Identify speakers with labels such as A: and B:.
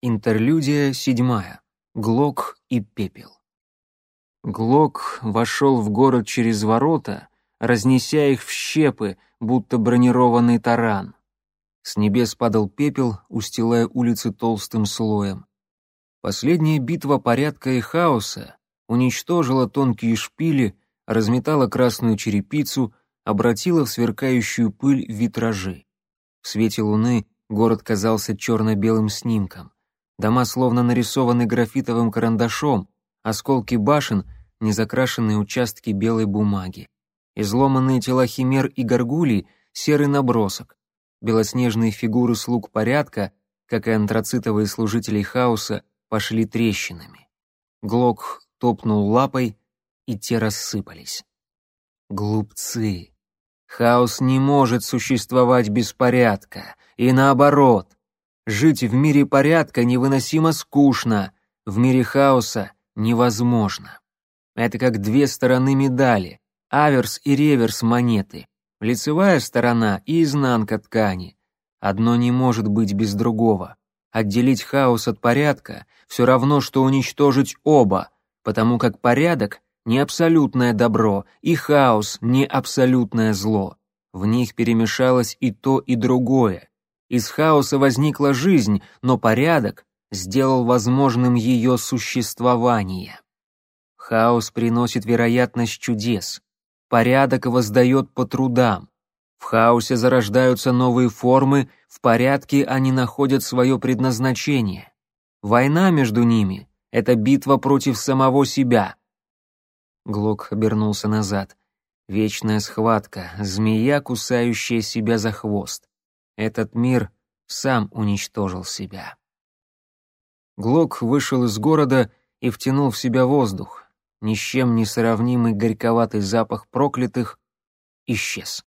A: Интерлюдия седьмая. Глок и пепел. Глок вошел в город через ворота, разнеся их в щепы, будто бронированный таран. С небес падал пепел, устилая улицы толстым слоем. Последняя битва порядка и хаоса уничтожила тонкие шпили, разметала красную черепицу, обратила в сверкающую пыль витражи. В свете луны город казался черно-белым снимком. Дома словно нарисованы графитовым карандашом, осколки башен — незакрашенные участки белой бумаги. Изломанные тела химер и горгулей — серый набросок. Белоснежные фигуры слуг порядка, как и антрацитовые служители хаоса, пошли трещинами. Глок топнул лапой, и те рассыпались. Глупцы! Хаос не может существовать без порядка, и наоборот. Жить в мире порядка невыносимо скучно, в мире хаоса невозможно. Это как две стороны медали, аверс и реверс монеты, лицевая сторона и изнанка ткани. Одно не может быть без другого. Отделить хаос от порядка все равно, что уничтожить оба, потому как порядок не абсолютное добро, и хаос не абсолютное зло. В них перемешалось и то, и другое. Из хаоса возникла жизнь, но порядок сделал возможным ее существование. Хаос приносит вероятность чудес. Порядок воздает по трудам. В хаосе зарождаются новые формы, в порядке они находят свое предназначение. Война между ними — это битва против самого себя, Глок обернулся назад. Вечная схватка, змея, кусающая себя за хвост. Этот мир сам уничтожил себя. Глок вышел из города и втянул в себя воздух. Ни с чем не сравнимый горьковатый запах проклятых исчез.